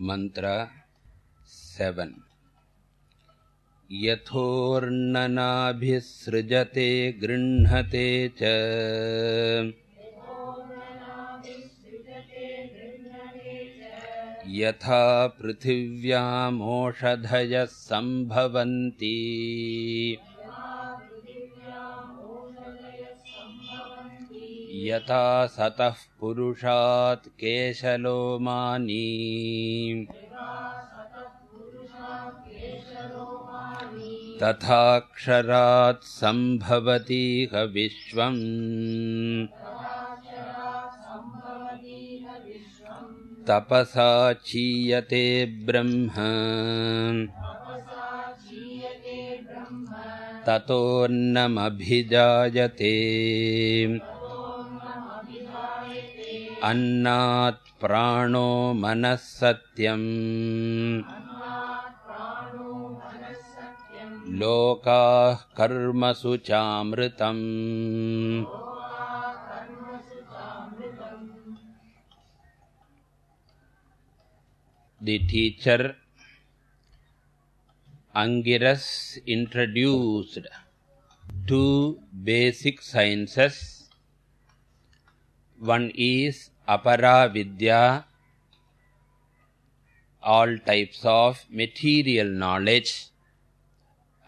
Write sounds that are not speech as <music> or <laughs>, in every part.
मन्त्र सेवन्। यथोर्ननाभिसृजते गृह्णते च। यथा पृथिव्यामोषधयः सम्भवन्ति यथा सतः पुरुषात् केशलोमानी तथाक्षरात् सम्भवतीह विश्वम्। तपसा चीयते ब्रह्म। ततोऽन्नमभिजायते अन्नात् प्राणो मनः सत्यम् लोकाः कर्मसु चामृतम् The teacher Angiras introduced two basic sciences. One is Apara Vidya, all types of material knowledge.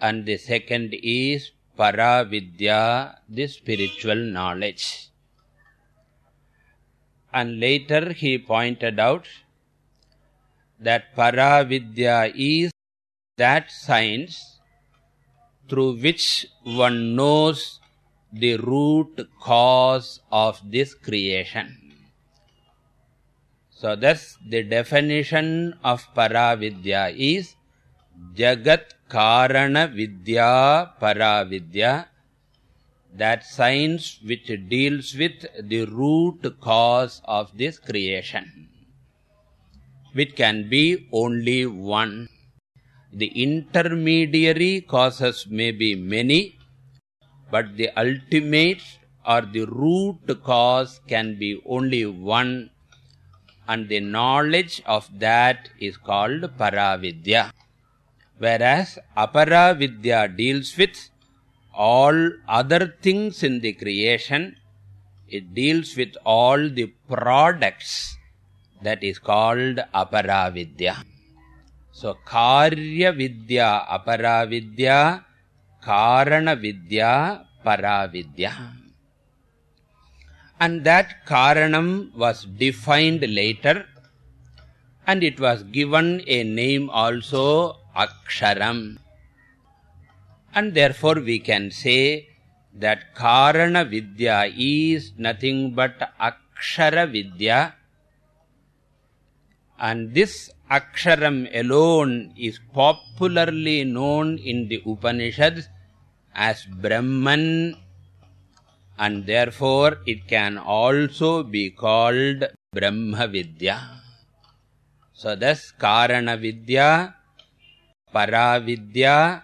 And the second is Paravidya, the spiritual knowledge. And later he pointed out that Paravidya is that science through which one knows the root cause of this creation. So thus the definition of Paravidya is Jagat Karana Vidya Paravidya that science which deals with the root cause of this creation which can be only one the intermediary causes may be many but the ultimate or the root cause can be only one and the knowledge of that is called paravidya. Whereas aparavidya deals with all other things in the creation it deals with all the products that is called aparavidya. So karya vidya aparavidya vidya paravidya and that karanam was defined later and it was given a name also aksharam. And therefore we can say that karana vidya is nothing but akshara vidya and this aksharam alone is popularly known in the upanishads as brahman and therefore it can also be called brahma vidya. So thus karana vidya paravidya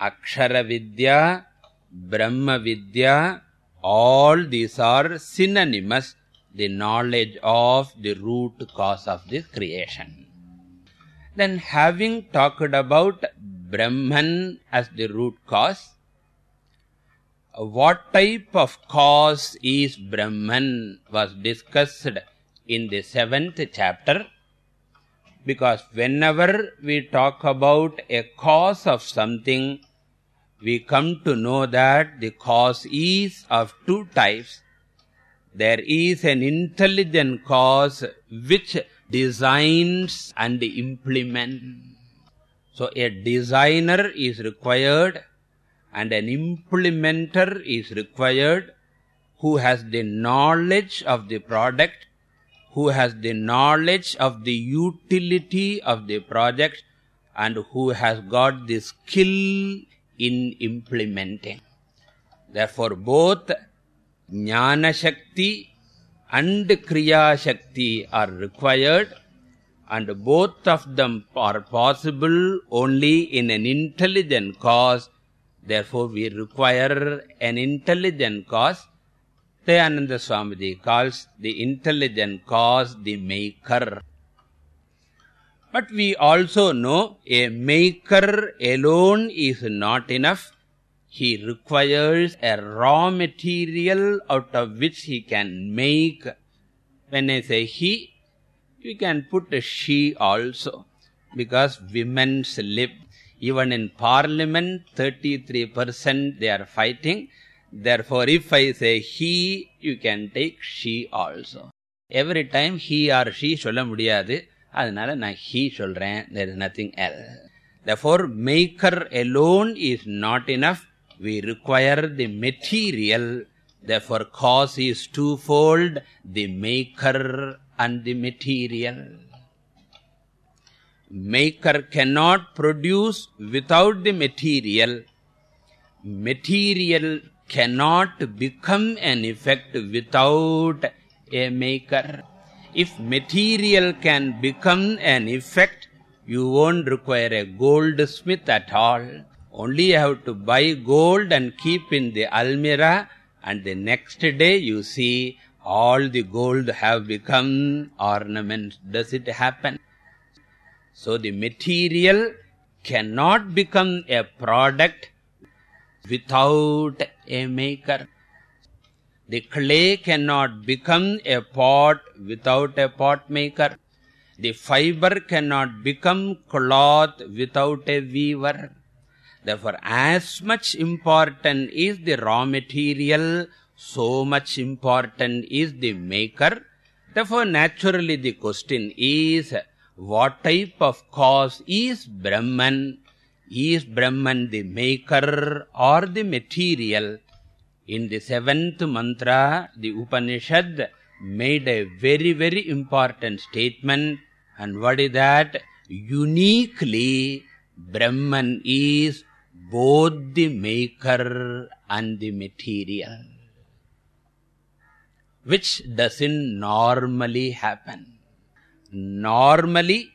akshara vidya brahma vidya all these are synonymous the knowledge of the root cause of this creation then having talked about brahman as the root cause what type of cause is brahman was discussed in the 7th chapter? Because whenever we talk about a cause of something we come to know that the cause is of two types. There is an intelligent cause which designs and implements so a designer is required and an implementer is required who has the knowledge of the product who has the knowledge of the utility of the project and who has got the skill in implementing. Therefore both jnana shakti and kriya shakti are required and both of them are possible only in an intelligent cause. Therefore we require an intelligent cause. Dayananda swamiji calls the intelligent cause the maker. But we also know a maker alone is not enough he requires a raw material out of which he can make when i say he you can put a she also because women's lip even in parliament 33% they are fighting therefore if i say he you can take she also every time he or she சொல்ல முடியாது அதனால நான் he சொல்றேன் there is nothing else therefore maker alone is not enough we require the material therefore cause is twofold the maker and the material. Maker cannot produce without the material. Material cannot become an effect without a maker. If material can become an effect you won't require a goldsmith at all only you have to buy gold and keep in the almirah and the next day you see all the gold have become ornaments. Does it happen? So the material cannot become a product without a maker. The clay cannot become a pot without a pot maker. The fiber cannot become cloth without a weaver therefore as much important is the raw material so much important is the maker. Therefore naturally the question is what type of cause is brahman? Is brahman the maker or the material? In the seventh mantra the upanishad made a very very important statement. And what is that? Uniquely brahman is both the maker and the material. Which doesn't normally happen? Normally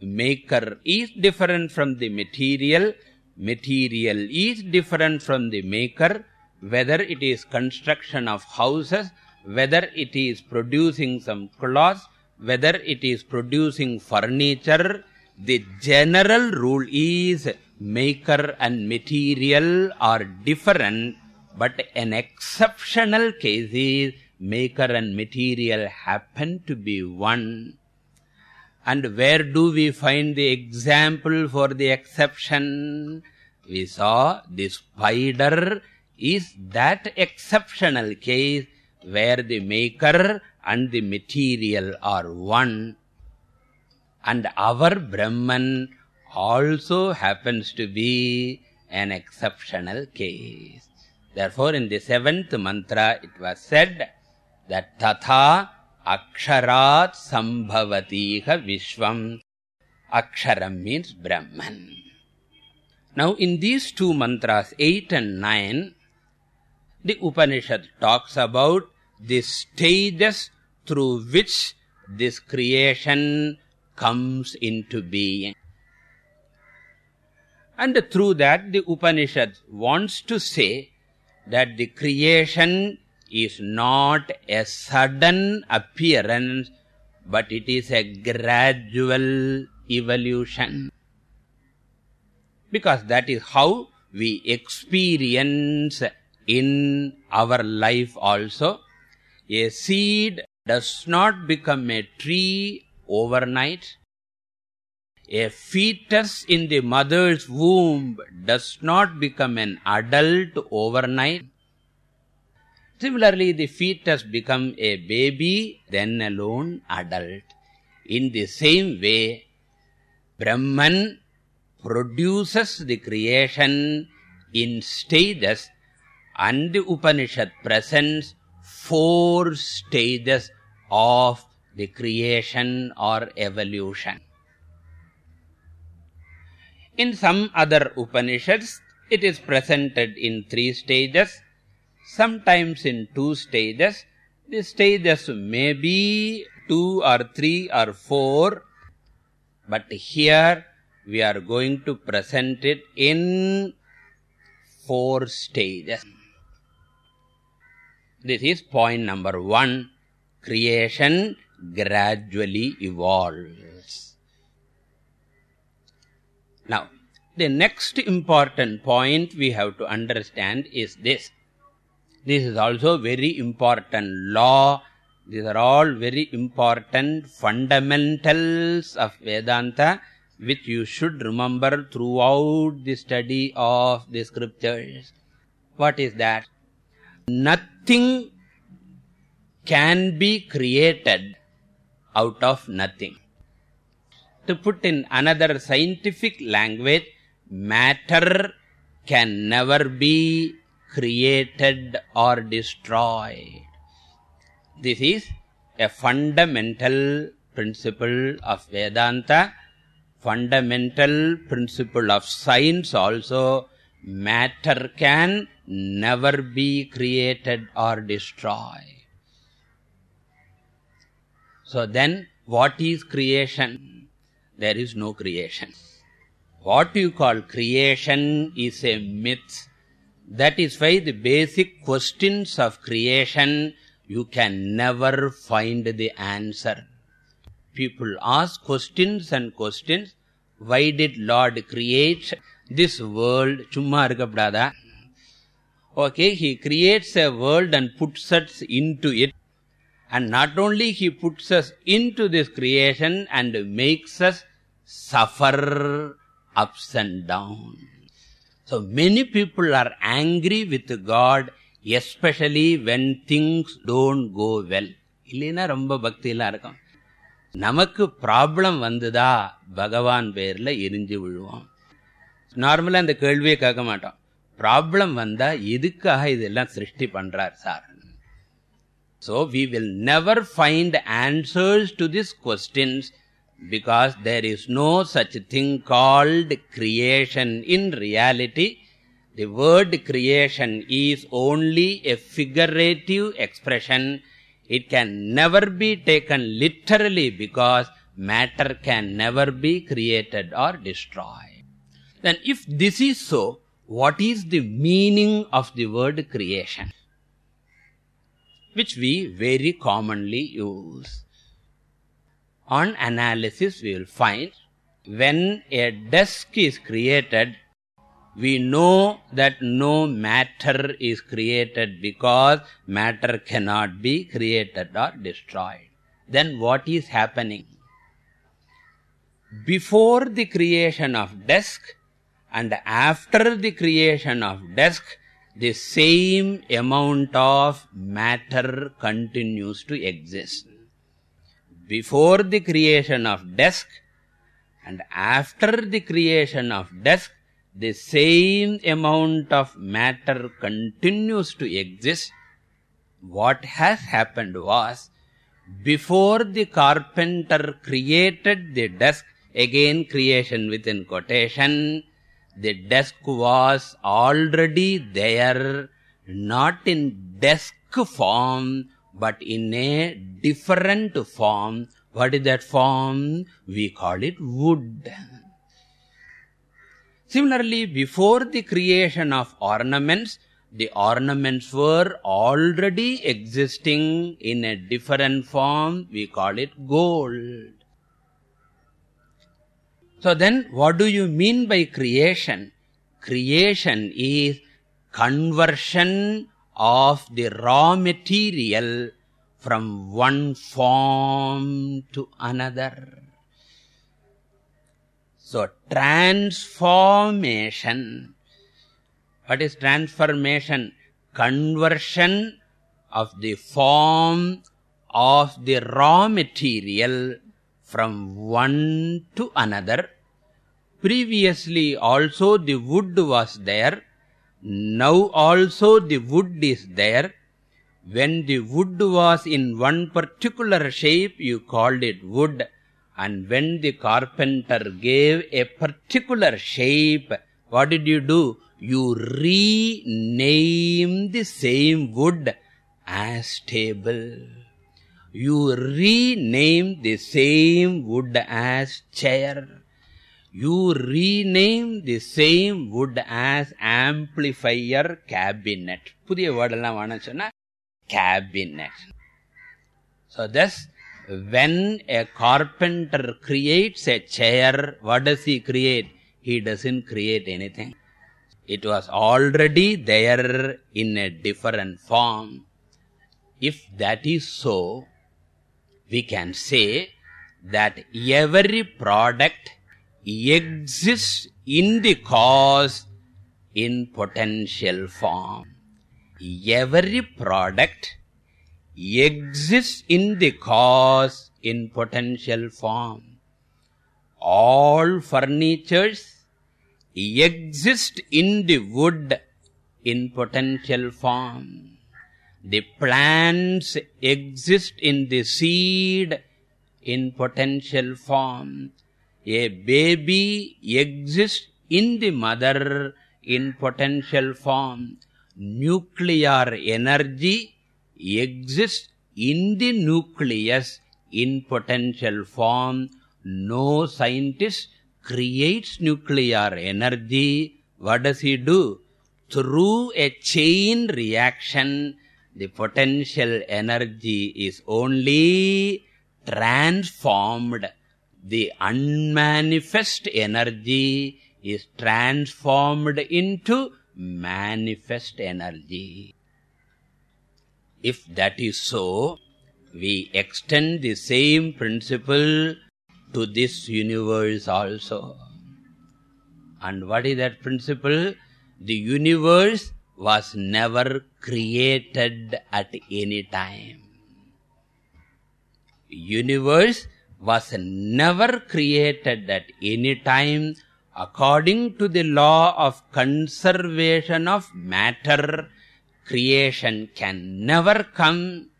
maker is different from the material. Material is different from the maker. Whether it is construction of houses whether it is producing some cloths whether it is producing furniture the general rule is maker and material are different but an exceptional case is maker and material happen to be one. And where do we find the example for the exception? We saw the spider is that exceptional case where the maker and the material are one. And our brahman also happens to be an exceptional case. Therefore in the seventh mantra it was said that tatha aksharat sambhavatiha vishwam. Aksharam means brahman. Now in these two mantras 8 and 9 the upanishad talks about the stages through which this creation comes into being and through that the upanishad wants to say that the creation is not a sudden appearance but it is a gradual evolution. Because that is how we experience in our life also. A seed does not become a tree overnight a fetus in the mother's womb does not become an adult overnight. Similarly the fetus become a baby then a alone adult. In the same way brahman produces the creation in stages and the upanishad presents four stages of the creation or evolution in some other upanishads it is presented in three stages. Sometimes in two stages. The stages may be two or three or four. But here we are going to present it in four stages. This is point number 1 creation gradually evolves now the next important point we have to understand is this. This is also very important law. These are all very important fundamentals of vedanta which you should remember throughout the study of the scriptures. What is that? Nothing can be created out of nothing. To put in another scientific language matter can never be created or destroyed. This is a fundamental principle of vedanta fundamental principle of science also. Matter can never be created or destroyed. So then what is creation? There is no creation what you call creation is a myth. That is why the basic questions of creation you can never find the answer. People ask questions and questions. Why did lord create this world? Chumma irukapdada okay he creates a world and puts us into it. And not only he puts us into this creation and makes us suffer ups and downs so many people are angry with god especially when things don't go well இல்லைன்னா ரொம்ப பக்தியெல்லாம் இருக்கும் நமக்கு problem வந்துதா பகவான் பேர்ல எரிஞ்சு விழுவோம் நார்மலா அந்த கேள்வியை கேட்க மாட்டோம் ப்ராப்ளம் வந்தா எதுக்காக இதெல்லாம் சிருஷ்டி பண்றார் sir so we will never find answers to these questions because there is no such thing called creation in reality. The word creation is only a figurative expression. It can never be taken literally because matter can never be created or destroyed. Then if this is so what is the meaning of the word creation? Which we very commonly use on analysis we will find when a desk is created we know that no matter is created because matter cannot be created or destroyed. Then what is happening? Before the creation of desk and after the creation of desk the same amount of matter continues to exist before the creation of desk and after the creation of desk the same amount of matter continues to exist. What has happened was before the carpenter created the desk again creation within quotation the desk was already there not in desk form but in a different form what is that form? We call it wood. Similarly before the creation of ornaments the ornaments were already existing in a different form. We call it gold. So then what do you mean by creation? Creation is conversion of the raw material from one form to another. So transformation. What is transformation? Conversion of the form of the raw material from one to another. Previously also the wood was there now also the wood is there. When the wood was in one particular shape you called it wood. And when the carpenter gave a particular shape what did you do? You rename the same wood as table. You rename the same wood as chair you rename the same wood as amplifier cabinet புதிய word எல்லாம் வேணும் சொன்னா cabinet so thus when a carpenter creates a chair what does he create he doesn't create anything it was already there in a different form if that is so we can say that every product exists in the cause in potential form. Every product exists in the cause in potential form. All furnitures exist in the wood in potential form. The plants exist in the seed in potential form a baby exists in the mother in potential form. Nuclear energy exists in the nucleus in potential form. No scientist creates nuclear energy. What does he do? Through a chain reaction the potential energy is only transformed the unmanifest energy is transformed into manifest energy. If that is so we extend the same principle to this universe also. And what is that principle? The universe was never created at any time. Universe was never created at any time according to the law of conservation of matter. Creation can never come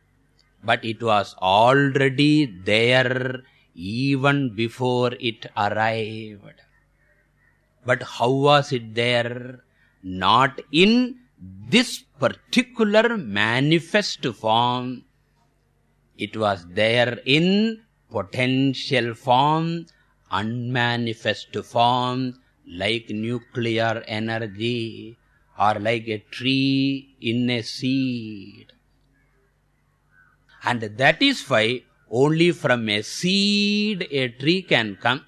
but it was already there even before it arrived. But how was it there? Not in this particular manifest form. It was there in potential form unmanifest form like nuclear energy or like a tree in a seed and that is why only from a seed a tree can come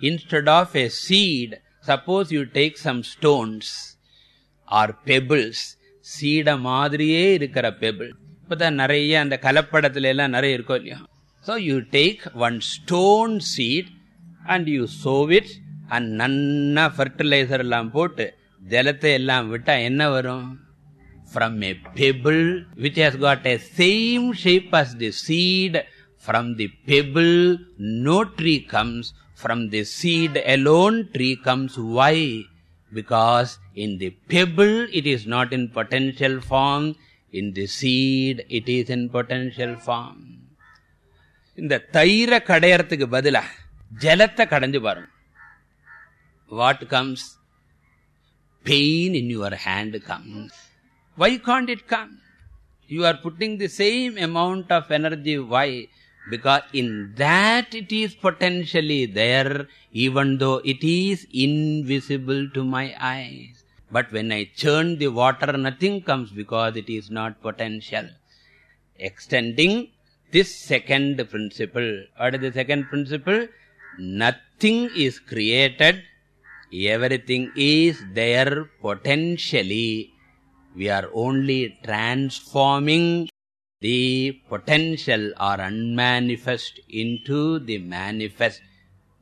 instead of a seed suppose you take some stones or pebbles seed மாதிரியே இருக்கிற pebble இப்பதான் நிறைய அந்த கலப்படத்துல எல்லாம் நிறைய இருக்கும் இல்லையா so you take one stone seed and you sow it and நன்னா fertilizer எல்லாம் போட்டு ஜலத்தை எல்லாம் விட்டா என்ன வரும் from a pebble which has got a same shape as the seed from the pebble no tree comes from the seed alone tree comes why because in the pebble it is not in potential form in the seed it is in potential form இந்த தயிர கடையறதுக்கு பதிலா ஜலத்தை கடைஞ்சு பாருங்க what comes pain in your hand comes why can't it come you are putting the same amount of energy why because in that it is potentially there even though it is invisible to my eyes but when i churn the water nothing comes because it is not potential extending this second principle what is the second principle? Nothing is created everything is there potentially. We are only transforming the potential or unmanifest into the manifest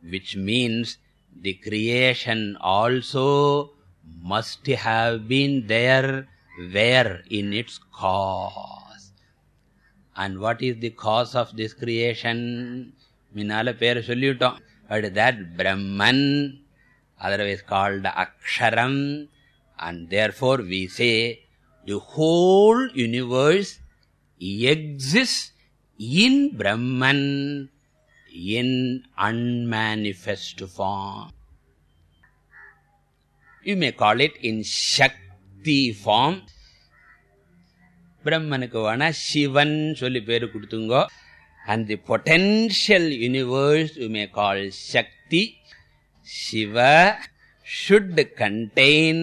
which means the creation also must have been there where in its cause and what is the cause of this creation? Minala pera sollitom but that? Brahman otherwise called aksharam. And therefore we say the whole universe exists in brahman in unmanifest form. You may call it in shakti form பிரம்மனுக்கு வேணா சிவன் சொல்லி பேரு கொடுத்துங்கோ and the potential universe we may call shakti shiva should contain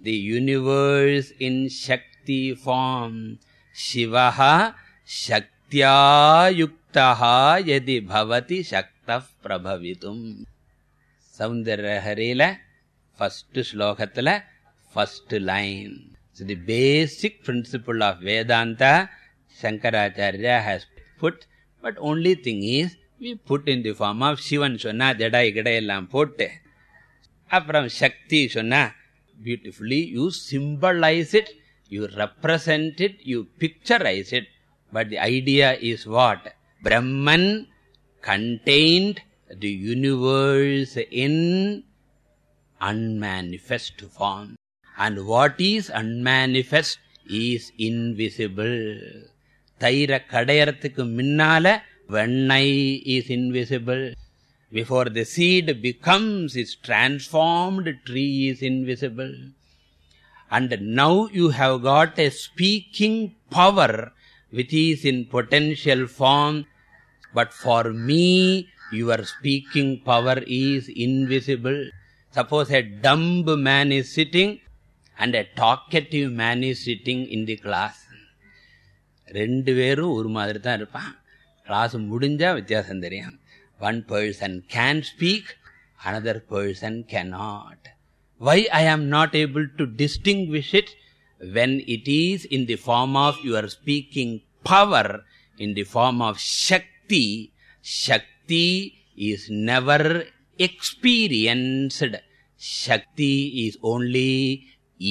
the universe in shakti form shivaha shaktya yuktaha yadi bhavati shaktah prabhavitum சௌந்தரஹரியில first ஸ்லோகத்தில் first line so the basic principle of vedanta shankaracharya has put but only thing is we put in the form of shivan சொன்னா ஜடை கிடை எல்லாம் போட்டு அப்புறம் சக்தி சொன்னா beautifully you symbolize it you represent it you picturize it but the idea is what brahman contained the universe in unmanifest form and what is unmanifest is invisible தயிர கடையறதுக்கு முன்னால வெண்ணெய் is invisible before the seed becomes its transformed tree is invisible and now you have got a speaking power which is in potential form but for me your speaking power is invisible suppose a dumb man is sitting and a talkative man is sitting in the class ரெண்டு பேரும் ஒரு மாதிரி தான் இருப்பான் class முடிஞ்சா வித்தியாசம் தெரியும் one person can speak another person cannot why i am not able to distinguish it when it is in the form of your speaking power in the form of shakti shakti is never experienced shakti is only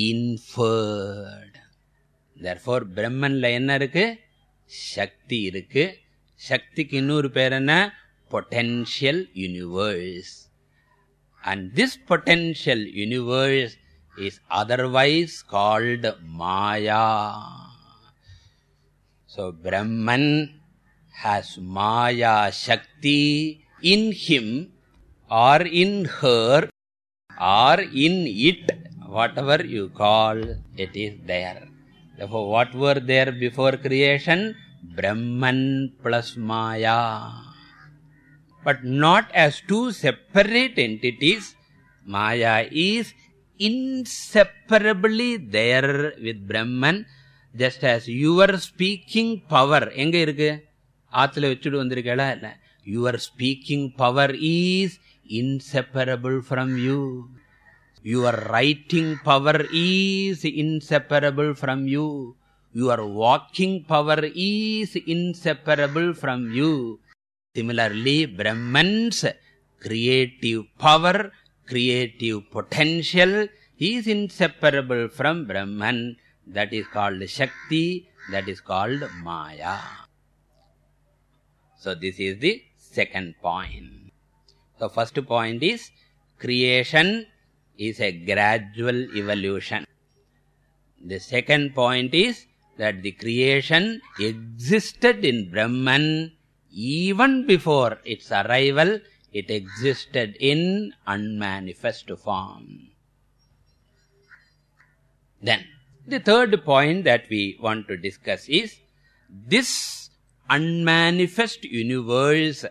inferred therefore brahmanல என்ன இருக்கு சக்தி இருக்கு சக்திக்கு இன்னொரு பேர் என்ன potential universe and this potential universe is otherwise called maya so brahman has maya shakti in him or in her or in it whatever you call it is there. Therefore what were there before creation? Brahman plus maya. But not as two separate entities. Maya is inseparably there with brahman. Just as your speaking power enga irukku aathula vechidu vandirukala illa your speaking power is inseparable from you your writing power is inseparable from you. Your walking power is inseparable from you. Similarly brahman's creative power creative potential is inseparable from brahman. That is called shakti. That is called maya. So this is the second point. So first point is creation is a gradual evolution. The second point is that the creation existed in brahman even before its arrival. It existed in unmanifest form. Then the third point that we want to discuss is this unmanifest universe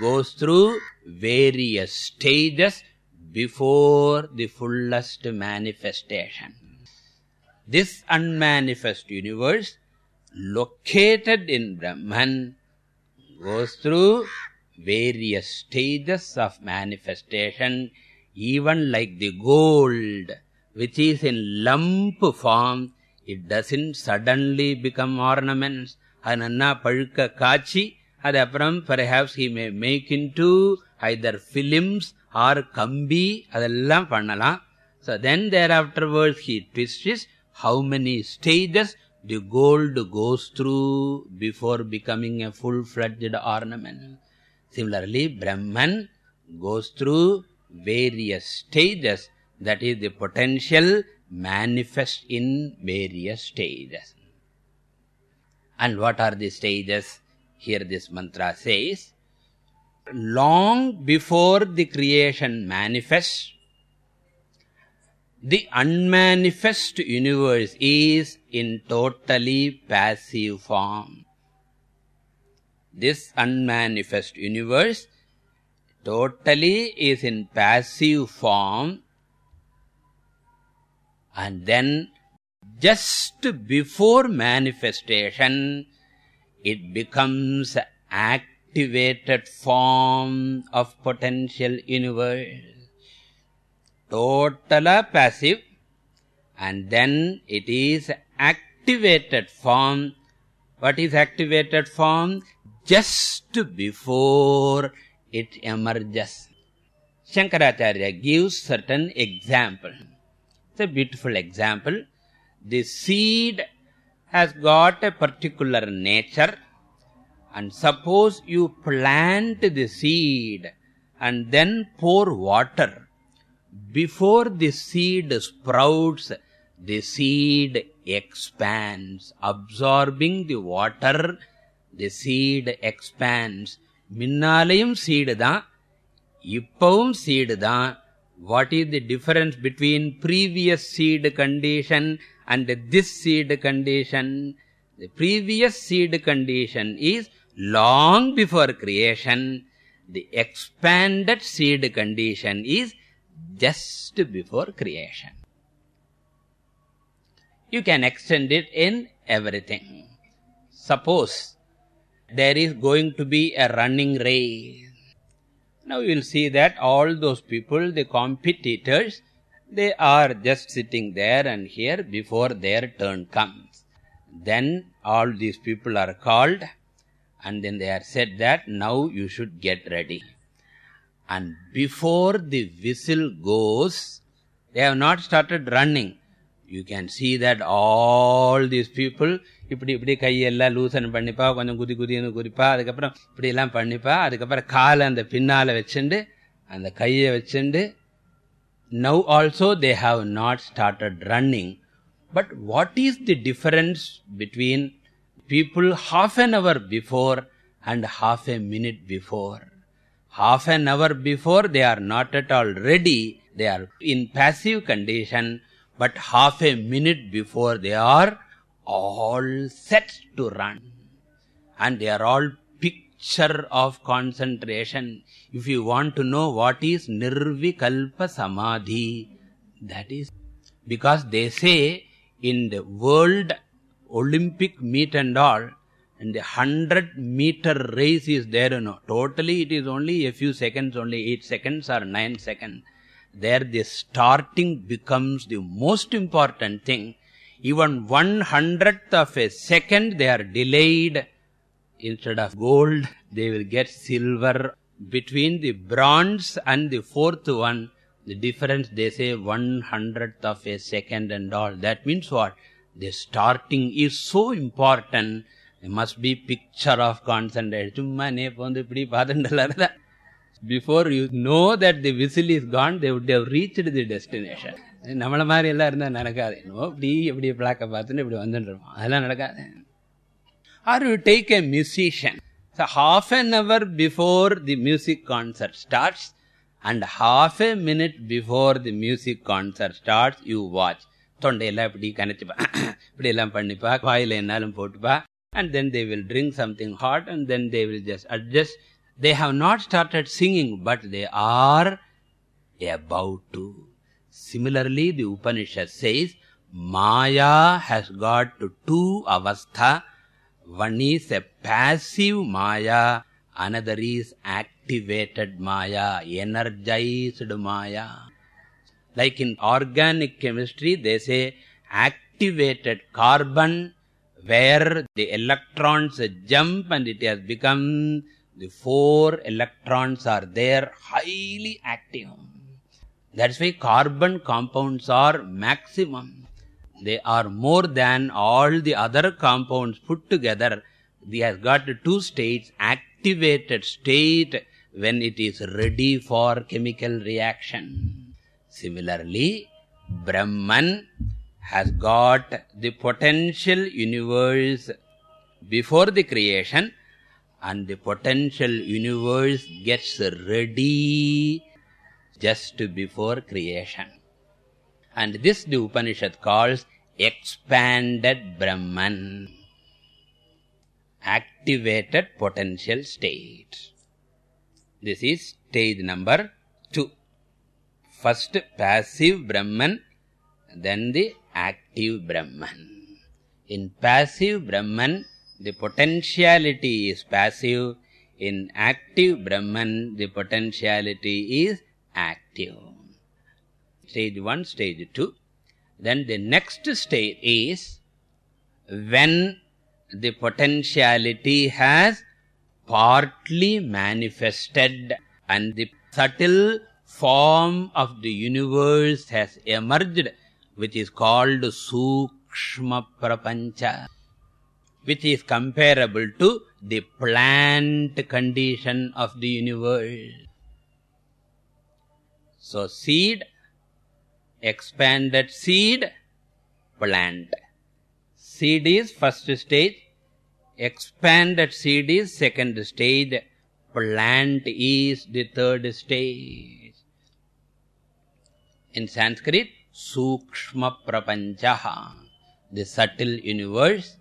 goes through various stages before the fullest manifestation. This unmanifest universe located in brahman goes through various stages of manifestation even like the gold which is in lump form. It doesn't suddenly become ornaments. Ananna palka kachi adaparam perhaps he may make into either films or kambi adella pannalam so then thereafterwards he twists how many stages the gold goes through before becoming a full fledged ornament. Similarly brahman goes through various stages that is the potential manifest in various stages. And what are the stages? Here this mantra says long before the creation manifests the unmanifest universe is in totally passive form. This unmanifest universe totally is in passive form and then just before manifestation it becomes activated form of potential universe. Totally passive. And then it is activated form. What is activated form? Just before it emerges. Shankaracharya gives certain example. It's a beautiful example. The seed has got a particular nature and suppose you plant the seed and then pour water before the seed sprouts the seed expands absorbing the water the seed expands மின்னாலையும் seed தான் இப்பவும் seed தான் what is the difference between previous seed condition and this seed condition the previous seed condition is long before creation the expanded seed condition is just before creation. You can extend it in everything. Suppose there is going to be a running race. Now you will see that all those people the competitors they are just sitting there and here before their turn comes. Then all these people are called and then they are said that now you should get ready and before the whistle goes they have not started running you can see that all these people இப்படி இப்படி கையெல்லாம் லூசன் பண்ணிப்பா கொஞ்சம் குதி குதின்னு குதிப்பா அதுக்கப்புறம் இப்படி எல்லாம் பண்ணிப்பா அதுக்கப்புறம் காலை அந்த பின்னால வச்சுண்டு அந்த கையை வச்சுண்டு now also they have not started running but what is the difference between people half an hour before and half a minute before. Half an hour before they are not at all ready. They are in passive condition but half a minute before they are all set to run. And they are all picture of concentration. If you want to know what is nirvikalpa samadhi that is because they say in the world olympic meet and all and the 100 meter race is there you know. Totally it is only a few seconds only 8 seconds or 9 seconds. There the starting becomes the most important thing. Even one hundredth of a second they are delayed. Instead of gold they will get silver. Between the bronze and the fourth one the difference they say one hundredth of a second and all. That means what the starting is so important there must be picture of concentration சும்மா நேப்பு வந்து இப்படி பார்த்துட்டு before you know that the whistle is gone they would have reached the destination நம்மள மாதிரி எல்லாம் இருந்தா நடக்காது என்னவோ இப்படி இப்படி பிளாக்க பார்த்துட்டு இப்படி வந்துட்டுருப்போம் அதெல்லாம் நடக்காது or you take a musician so half an hour before the music concert starts and half a minute before the music concert starts you watch தொண்டையெல்லாம் இப்படி கணச்சுப்பா இப்படி எல்லாம் பண்ணிப்பா வாயில என்னாலும் போட்டுப்பா and then they will drink something hot and then they will just adjust they have not started singing but they are about to similarly the upanishad says maya has got two avastha one is a passive maya another is activated maya energized maya like in organic chemistry they say activated carbon where the electrons jump and it has become the four electrons are there highly active. That's why carbon compounds are maximum. They are more than all the other compounds put together. They has got two states activated state when it is ready for chemical reaction similarly brahman has got the potential universe before the creation and the potential universe gets ready just before creation. And this the upanishad calls expanded brahman activated potential state. This is stage number 2 first passive brahman then the active brahman. In passive brahman the potentiality is passive. In active brahman the potentiality is active. Stage 1 stage 2 then the next stage is when the potentiality has partly manifested and the subtle form of the universe has emerged which is called sukshma prapancha which is comparable to the plant condition of the universe. So seed expanded seed plant. Seed is first stage expanded seed is second stage plant is the third stage in sanskrit sukshma prapancha the subtle universe.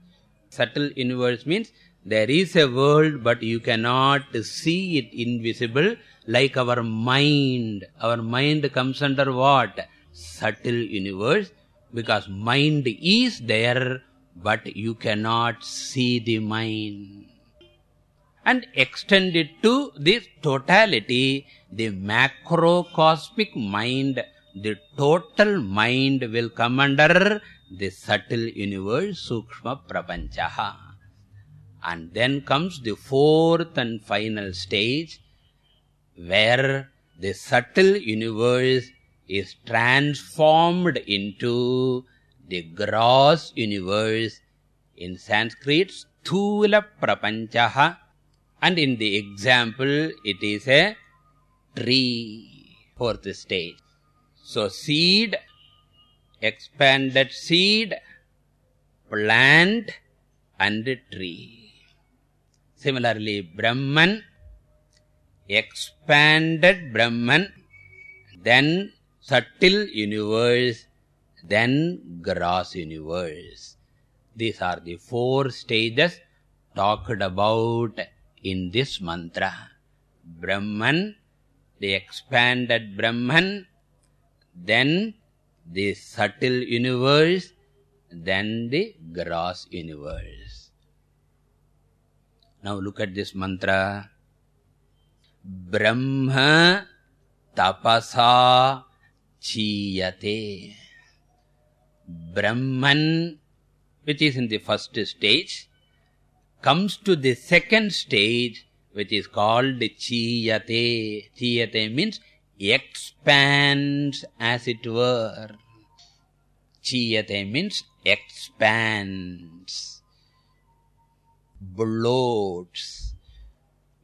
Subtle universe means there is a world but you cannot see it invisible like our mind. Our mind comes under what? Subtle universe. Because mind is there but you cannot see the mind. And extend it to this totality the macrocosmic mind the total mind will come under the subtle universe sukshma prapancha and then comes the fourth and final stage where the subtle universe is transformed into the gross universe in sanskrit sthula prapancha and in the example it is a tree fourth stage so seed expanded seed plant and tree. Similarly brahman expanded brahman then subtle universe then gross universe. These are the four stages talked about in this mantra. Brahman the expanded brahman then the subtle universe then the gross universe. Now look at this mantra. Brahma tapasa chiyate. Brahman which is in the first stage comes to the second stage which is called chiyate. Chiyate means expands as it were. Chiyate means expands. Bloats.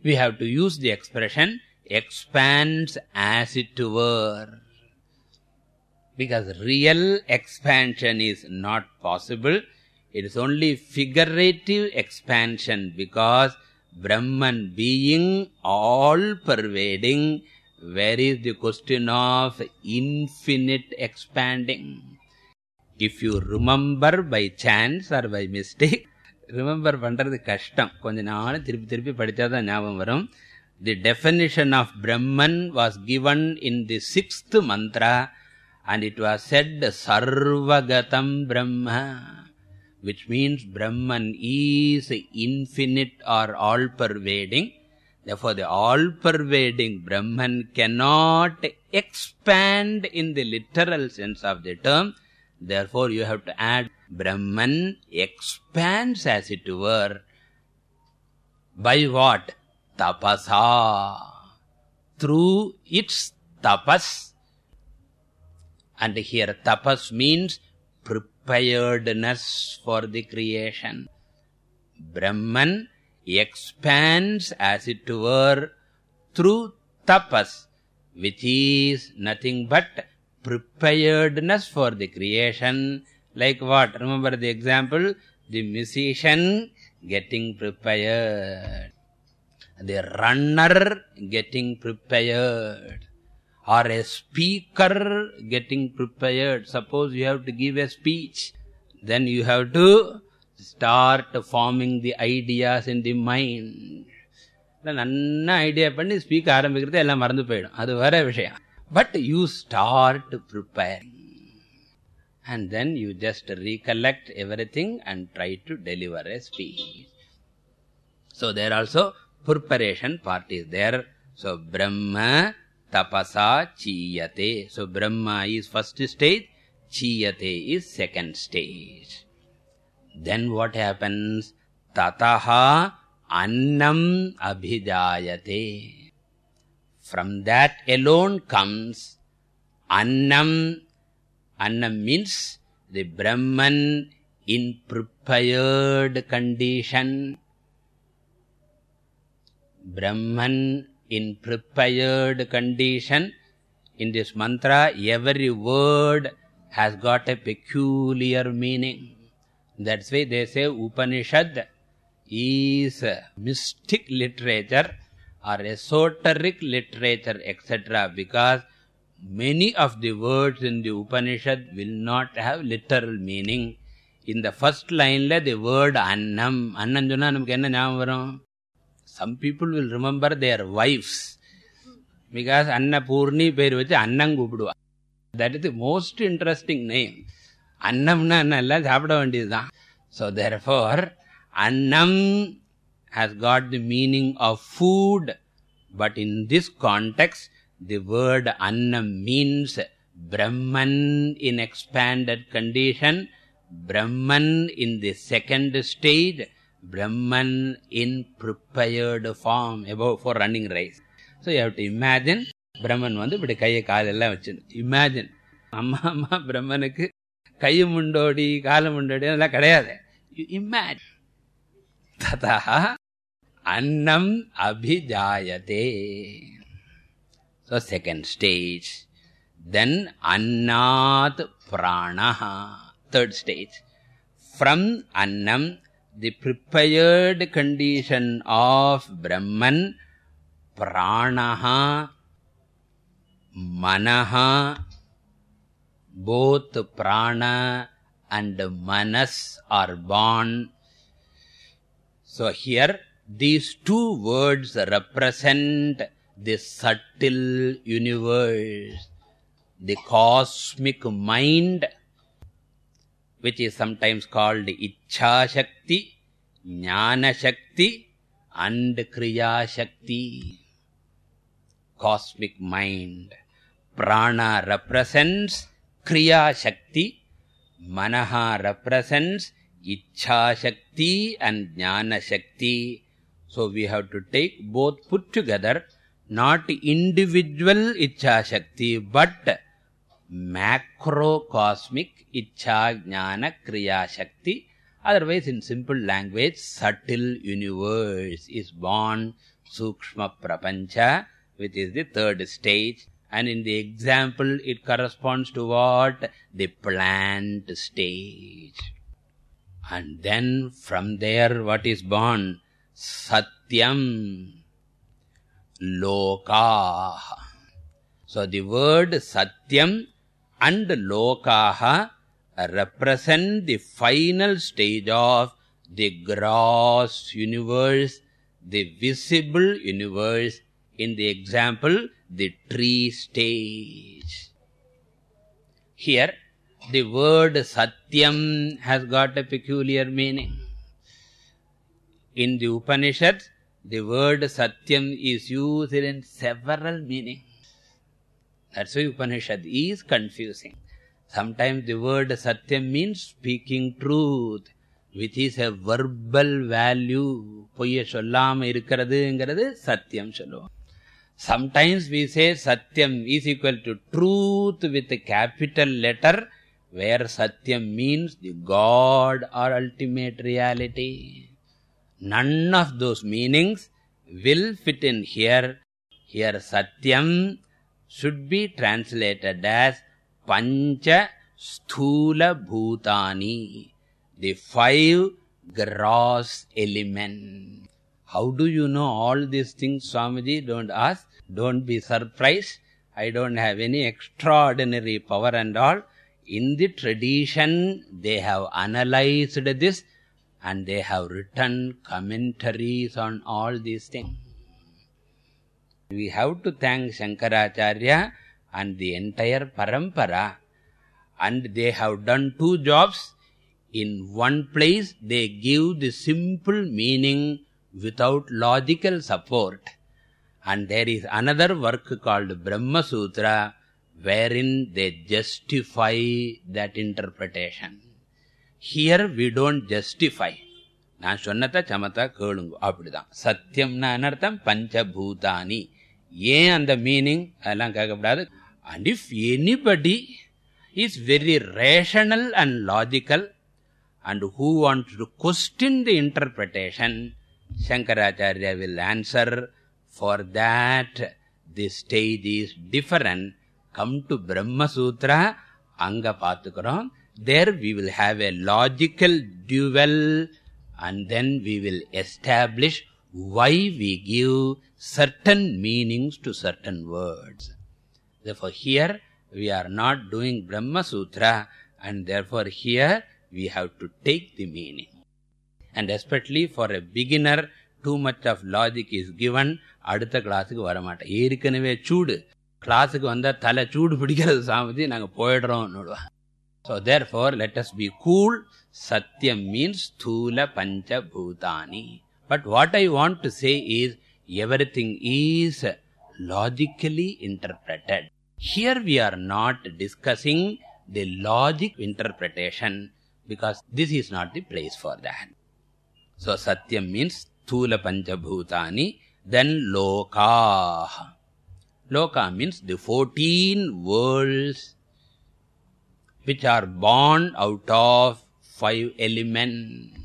We have to use the expression expands as it were. Because real expansion is not possible. It is only figurative expansion because brahman being all pervading where is the question of infinite expanding if you remember by chance or by mistake remember பண்றது கஷ்டம் கொஞ்ச நாள் திருப்பி திருப்பி படிச்சாதான் ஞாபகம் வரும் the definition of brahman was given in the sixth mantra and it was said sarvagatam brahma which means brahman is infinite or all pervading therefore the all pervading brahman cannot expand in the literal sense of the term. Therefore you have to add brahman expands as it were. By what? Tapasa. Through its tapas. And here tapas means preparedness for the creation. Brahman expands as it were through tapas which is nothing but preparedness for the creation. Like what? Remember the example? The musician getting prepared. The runner getting prepared. Or a speaker getting prepared. Suppose you have to give a speech then you have to start forming the ideas in the mind நன்னா idea பண்ணி speak ஆரம்பிக்கிறது எல்லாம் மறந்து போயிடும் அது வேற விஷயம் but you start prepare and then you just recollect everything and try to deliver a speech so there also preparation part is there so brahma tapasa chiyate so brahma is first stage chiyate is second stage Abhijayate from that alone comes annam. Annam means the brahman in prepared condition. Brahman in prepared condition. In this mantra every word has got a peculiar meaning that's why they say upanishad is mystic literature or esoteric literature etc because many of the words in the upanishad will not have literal meaning. In the first line la the word annam annam sonna namukku enna nyabam varum? Some people will remember their wives. Because annapurni per vechi annam koopiduvaa that is the most interesting name annamna annalla saapda vendiyadhaan so therefore annam has got the meaning of food. But in this context the word annam means brahman in expanded condition brahman in the second stage brahman in prepared form above for running race. So you have to imagine brahman vandu ipdi kaiya kaal ella vechinu imagine. amma amma brahmanukku கையும் முண்டோடி காலம் முண்டோடி அதெல்லாம் கிடையாது ததா அன்னம் அபிஜாயதே. So second stage then அன்னாத் பிராணா. Third stage from அன்னம் தி ப்ரிப்பயர்டு கண்டிஷன் ஆஃப் பிரம்மன் பிராணா மனஹா both prana and manas are born. So here these two words represent the subtle universe the cosmic mind which is sometimes called ichha shakti jnana shakti and kriya shakti cosmic mind. Prana represents kriya shakti manaha represents ichha shakti and jnana shakti so we have to take both put together not individual ichha shakti but macrocosmic ichha jnana kriya shakti otherwise in simple language subtle universe is born sukshma prapancha which is the third stage and in the example it corresponds to what? The plant stage. And then from there what is born? Satyam. Lokah so the word satyam and lokah represent the final stage of the gross universe the visible universe. In the example the tree stage here the word satyam has got a peculiar meaning in the upanishads the word satyam is used in several meanings that's why upanishad is confusing sometimes the word satyam means speaking truth which is a verbal value பொய்ய சொல்லாம இருக்கிறதுங்கிறது சத்தியம் சொல்லுவோம் sometimes we say satyam is equal to truth with a capital letter where satyam means the god or ultimate reality. None of those meanings will fit in here. Here satyam should be translated as pancha sthula bhutani the five gross elements how do you know all these things swamiji? Don't ask. Don't be surprised. I don't have any extraordinary power and all. In the tradition they have analyzed this and they have written commentaries on all these things. We have to thank shankaracharya and the entire parampara. And they have done two jobs. In one place they give the simple meaning without logical support and there is another work called brahma sutra wherein they justify that interpretation here we don't justify நான் சொன்னத சமத்தா கேளுங்க அப்படிதான் சத்தியம்னா அனர்த்தம் பஞ்சபூதானி ஏன் அந்த meaning அதெல்லாம் கேட்கக்கூடாது and if anybody is very rational and logical and who wants to question the interpretation shankaracharya will answer for that the stage is different. Come to brahma sutra anga paathukurom there we will have a logical duel and then we will establish why we give certain meanings to certain words. Therefore here we are not doing brahma sutra and therefore here we have to take the meaning and especially for a beginner too much of logic is given அடுத்த கிளாஸுக்கு வர மாட்டேன் ஏற்கனவே சூடு கிளாஸுக்கு வந்தா தலை சூடு பிடிக்கிறது சாமதி நாங்க போயிடுறோம் so therefore let us be cool satyam means sthula pancha bhutani but what i want to say is everything is logically interpreted here we are not discussing the logic interpretation because this is not the place for that so satyam means sthula pancha bhutani then loka loka means the 14 worlds which are born out of five elements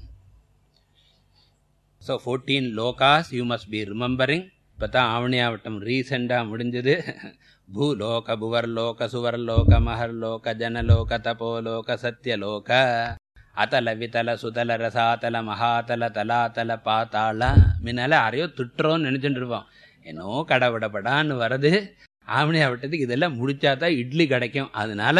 so 14 lokas you must be remembering இப்பதான் ஆவணியாவட்டம் ரீசெண்டா முடிஞ்சது பூலோக புவர்லோக சுவர்லோக மகர்லோக ஜனலோக தபோலோக சத்யலோக அதல விதல சுதல ரசாதல மகாதல தலாதல பாத்தாள முன்னால யாரையோ திட்டுறோம்னு நினைச்சுட்டு இருப்போம் என்னோ கடவுடப்படான்னு வருது ஆவணியாவட்டத்துக்கு இதெல்லாம் முடிச்சாதான் இட்லி கிடைக்கும் அதனால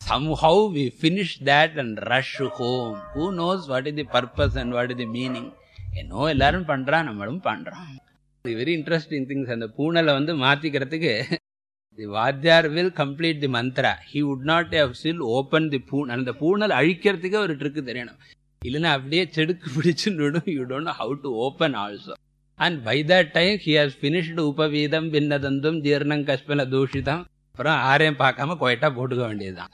somehow we finish that and rush home. Who knows what is the purpose and what is the meaning? என்னோ எல்லாரும் பண்றா நம்மளும் பண்றோம் வெரி இன்ட்ரெஸ்டிங் திங்ஸ் அந்த பூனலை வந்து மாத்திக்கிறதுக்கு the Vardhyar will complete the mantra. He would not have still the the அந்த And அழிக்கிறதுக்கே ஒரு trick தெரியணும். இல்லைன்னா அப்படியே செடுக்கு பிடிச்சுன்னு you don't have to open also and by that time he has finished உபவீதம் பின்னதந்தும் ஜீர்ணம் கஷ்மல தூஷிதம். அப்புறம் ஆரையும் பார்க்காம கொயட்டா போட்டுக்க வேண்டியதுதான்.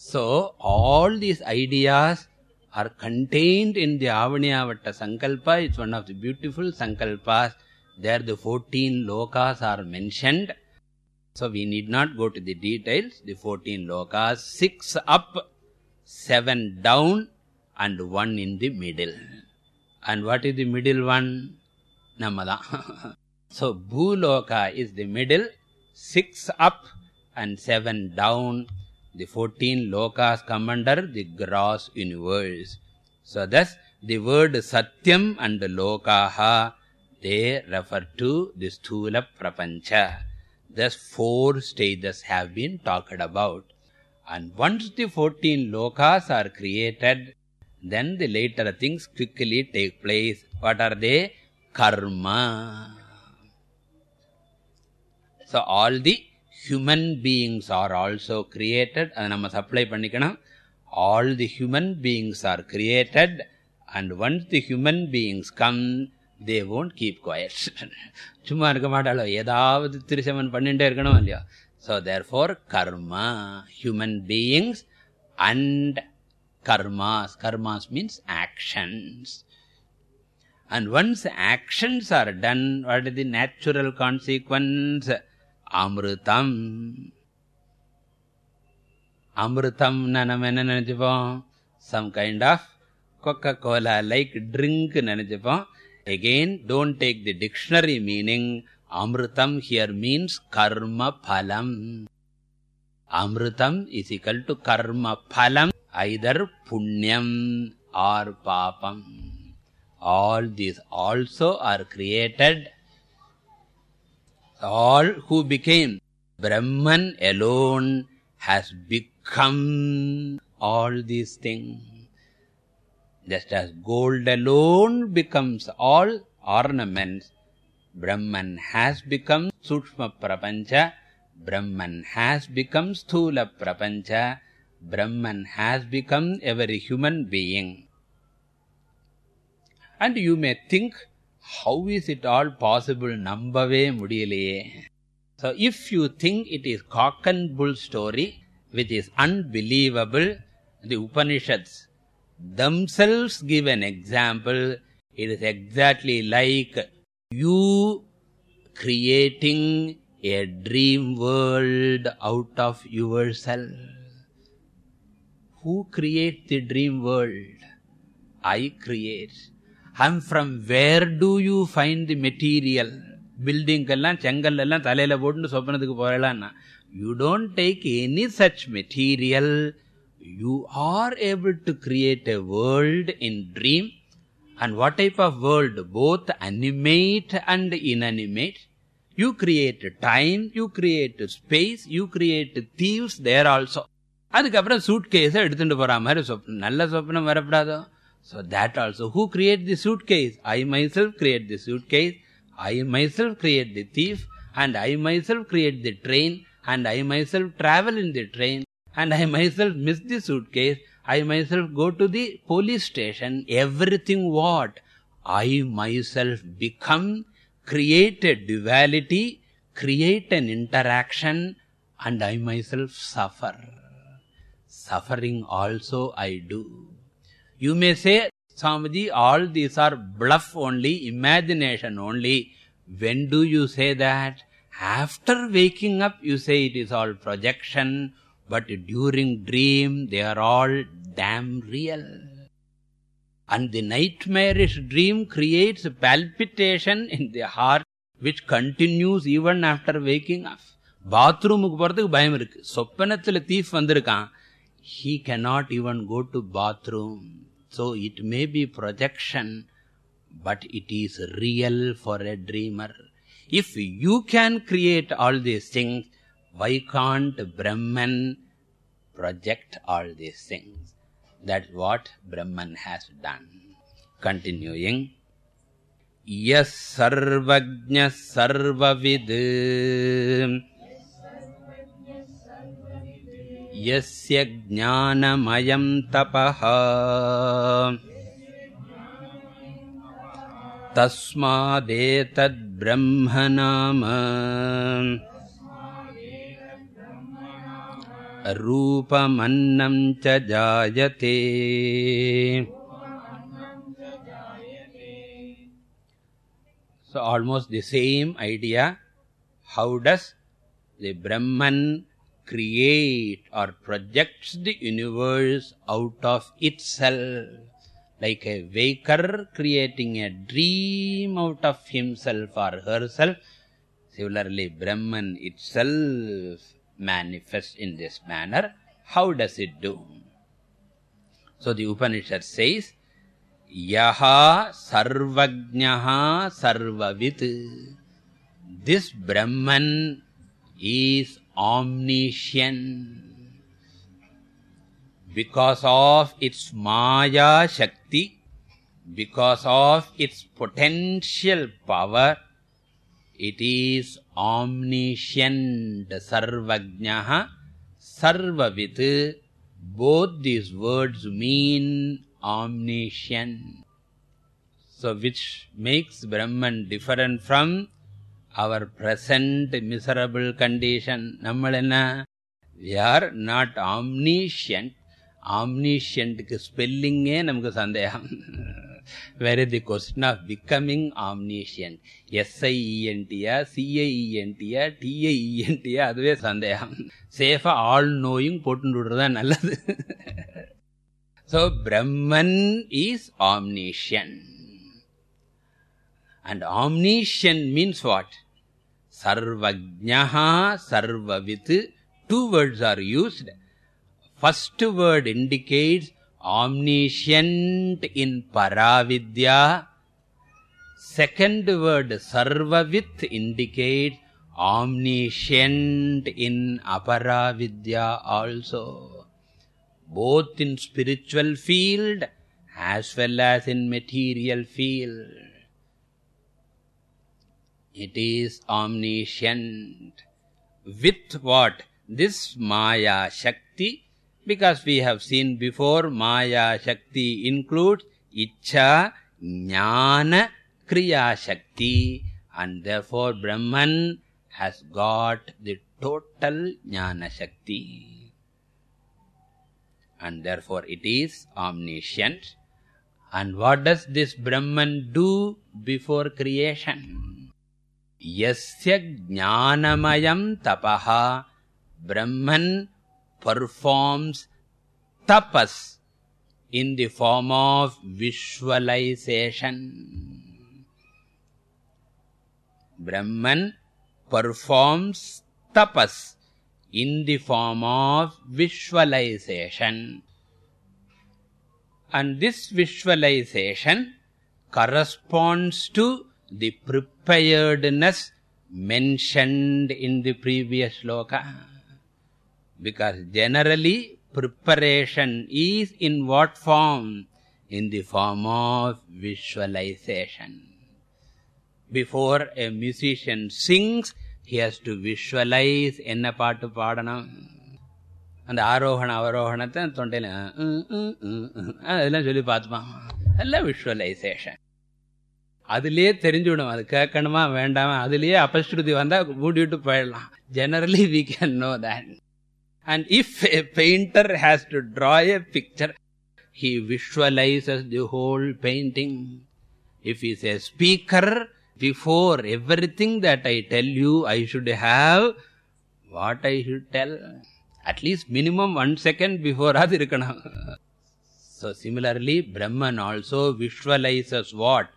So all these ideas are contained in the ஆவணியாவட்ட சங்கல்பா it's one of the beautiful சங்கல்பாஸ் there the fourteen லோகாஸ் are mentioned so we need not go to the details. The 14 lokas 6 up 7 down and 1 in the middle. And what is the middle one? Namada <laughs> so bhuloka is the middle 6 up and 7 down. The 14 lokas come under the gross universe. So thus the word satyam and lokaha they refer to the sthula prapancha Thus, four stages have been talked about. And once the 14 lokas are created, then the later things quickly take place. What are they? Karma. So, all the human beings are also created. And we supply pannikanam. All the human beings are created. And once the human beings come, they won't keep quiet <laughs> சும்மா இருக்க மாட்டாளோ ஏதாவது திருச்சமன் பண்ணிட்டே இருக்கணும் இல்லையா so therefore karma human beings and karmas karmas means actions and once actions are done what is the natural consequence amrutam amrutam நம்ம என்ன நினைச்சுப்போம் some kind of coca cola like drink நினைச்சுப்போம் again don't take the dictionary meaning. Amrutam here means karma phalam. Amrutam is equal to karma phalam either punyam or papam. All these also are created. All who became brahman alone has become all these things just as gold alone becomes all ornaments brahman has become sukshma prapancha brahman has become sthula prapancha brahman has become every human being. And you may think how is it all possible? nambave mudiyalaye so if you think it is cock and bull story which is unbelievable the upanishads themselves give an example it is exactly like you creating a dream world out of yourself who creates the dream world i create and from where do you find the material building எல்லாம் செங்கல் எல்லாம் தலையில போட்டு சொப்பனத்துக்கு போறலாம்னா you don't take any such material you are able to create a world in dream and what type of world both animate and inanimate you create time you create space you create thieves there also அதுக்கப்புறம் சூட் கேஸ எடுத்துட்டு போற மாதிரி சொப்னம் நல்ல சொப்னம் வரப்படாதோ so that also who create the suitcase i myself create the suitcase i myself create the thief and i myself create the train and i myself travel in the train and i myself miss the suitcase. I myself go to the police station. Everything what i myself become create a duality create an interaction and i myself suffer. Suffering also i do. You may say swamiji all these are bluff only imagination only. When do you say that? After waking up you say it is all projection but during dream they are all damn real and the nightmarish dream creates palpitation in the heart which continues even after waking up பாத்ரூமுக்கு போறதுக்கு பயம் இருக்கு சொப்பனத்துல thief வந்திருக்கான் he cannot even go to bathroom so it may be projection but it is real for a dreamer if you can create all these things why can't brahman project all these things? That's what brahman has done. Continuing. यः सर्वज्ञः सर्वविद् यस्य ज्ञानमयं तपः तस्मादेतद्ब्रह्म नाम रूपमन्नं च जायते so almost the same idea how does the brahman create or projects the universe out of itself like a waker creating a dream out of himself or herself similarly brahman itself manifests in this manner how does it do? So the upanishad says yaha sarvajnaha sarvavit. This brahman is omniscient. Because of its maya shakti because of its potential power it is omniscient sarvajnaha sarvavit both these words mean omniscient so which makes brahman different from our present miserable condition nammal enna we are not omniscient omniscient ku spelling e namukku sandeham whereas the question of becoming omniscient SIENTA, CIENTA, TIENTA அதுவே சந்தேகம் சேஃபா all நோயும் போட்டுடுறது தான் நல்லது so brahman is omniscient and omniscient means what sarvajnaha sarvavit two words are used first word indicates omniscient in paravidya. Second word sarvavit indicates omniscient in aparavidya also. Both in spiritual field as well as in material field. It is omniscient. With what? This maya shakti because we have seen before maya shakti includes ichha jnana kriya shakti. And therefore brahman has got the total jnana shakti. And therefore it is omniscient. And what does this brahman do before creation? Yasya jnanamayam tapaha. Brahman performs tapas in the form of visualization. Brahman performs tapas in the form of visualization. And this visualization corresponds to the preparedness mentioned in the previous shloka because generally preparation is in what form in the form of visualization before a musician sings he has to visualize enna paattu paadanam அந்த ஆரோகண அவரோகணத்தை தொண்டையில் அதெல்லாம் சொல்லி பார்த்துப்பான் எல்லாம் visualisation அதுலயே தெரிஞ்சுவிடும் அது கேட்கணுமா வேண்டாமா அதுலயே அபஸ்ருதி வந்தா மூடிவிட்டு போயிடலாம் generally we can know that and if a painter has to draw a picture he visualizes the whole painting. If he is a speaker before everything that i tell you i should have what i should tell. At least minimum 1 second before <laughs> adu irukanam so similarly brahman also visualizes what?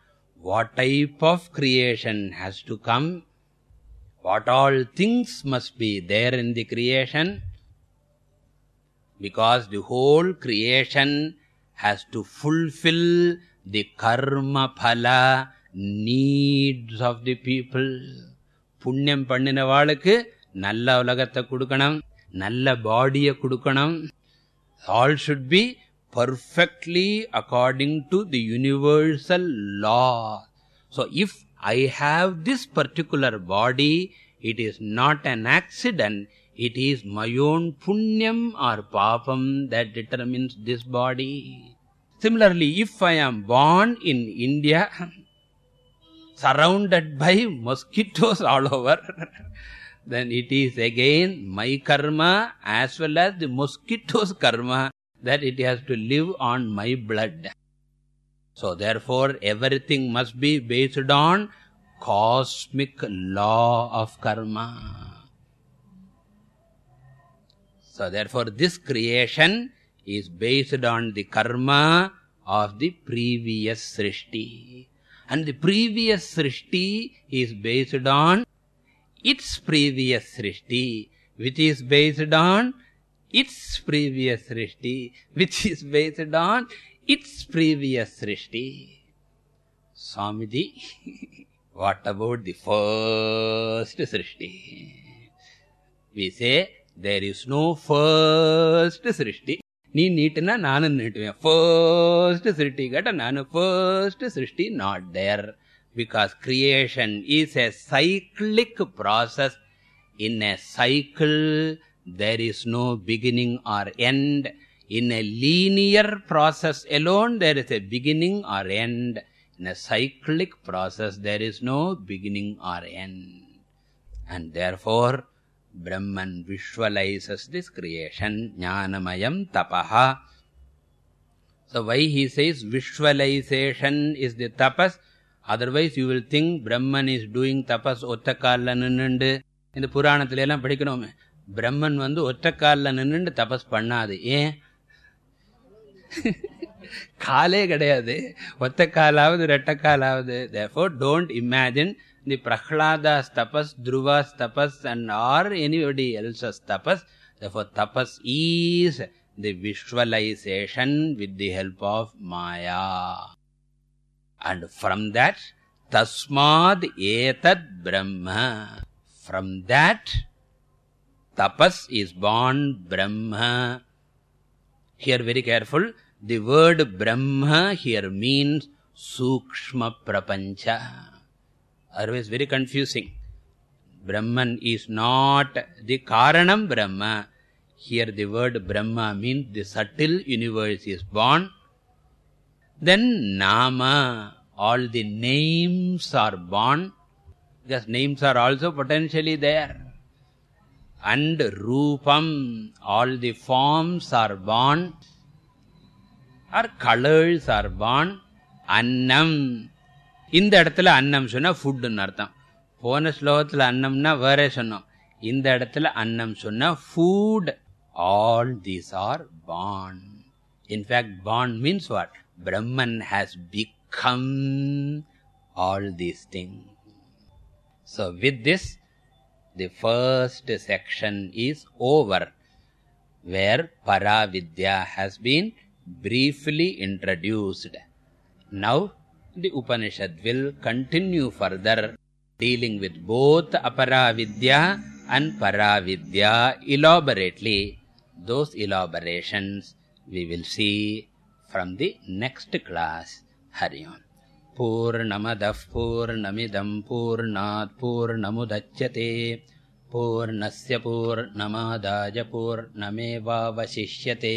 What type of creation has to come? What all things must be there in the creation because the whole creation has to fulfill the karma phala needs of the people புண்ணியம் பண்ணினவாளுக்கு நல்ல உலகத்தை கொடுக்கணும் நல்ல பாடியை கொடுக்கணும் all should be perfectly according to the universal law so if i have this particular body it is not an accident it is my own punyam or papam that determines this body. Similarly if i am born in india surrounded by mosquitoes <laughs> all over then it is again my karma as well as the mosquitoes karma that it has to live on my blood. So therefore everything must be based on cosmic law of karma so therefore this creation is based on the karma of the previous srishti. And the previous srishti is based on its previous srishti which is based on its previous srishti which is based on its previous srishti. Swamiji <laughs> what about the first srishti? We say there is no first first ಸೃಷ್ಟಿ ನೀನ್ ನೀಟನ್ನ ನಾನು ನೀಟುವೆ first ಸೃಷ್ಟಿ ಗಟ ನಾನು first ಸೃಷ್ಟಿ not there because creation is a cyclic process in a cycle there is no beginning or end in a linear process alone there is a beginning or end. In a cyclic process there is no beginning or end. And therefore brahman visualizes this creation jnanamayam tapaha so why he says visualization is the tapas otherwise you will think brahman is doing tapas ஒத்த ninnundu. நின்னுண்டு இந்த புராணத்துல எல்லாம் படிக்கணுமே பிரம்மன் வந்து ஒற்ற கால்ல நின்னுண்டு தபஸ் பண்ணாது ஏன் காலே கிடையாது ஒத்த காலாவது ரெட்ட காலாவது therefore don't imagine the prahlada's tapas dhruva's tapas and or anybody else's tapas. Therefore tapas is the visualization with the help of maya. And from that tasmad etad brahma. From that tapas is born brahma. Here very careful. The word brahma here means sukshma prapancha otherwise very confusing. Brahman is not the karanam brahma. Here the word brahma means the subtle universe is born. Then nama all the names are born. Because names are also potentially there. And rupam all the forms are born. Or colors are born. Annam இந்த இடத்துல அன்னம் சொன்னா ஃபுட்னு அர்த்தம் போன ஸ்லோகத்துல அன்னம்னா வேற சொன்னோம் இந்த இடத்துல அன்னம் சொன்னா food all these are born in fact born means what brahman has become all these things so with this the first section is over where paravidya has been briefly introduced now the upanishad will continue further dealing with both aparavidya and paravidya elaborately those elaborations we will see from the next class hari on पूर्णमदः पूर्णमिदम् पूर्णात् पूर्णमुदच्यते पूर्णस्य पूर्णमादाय पूर्णमेवावशिष्यते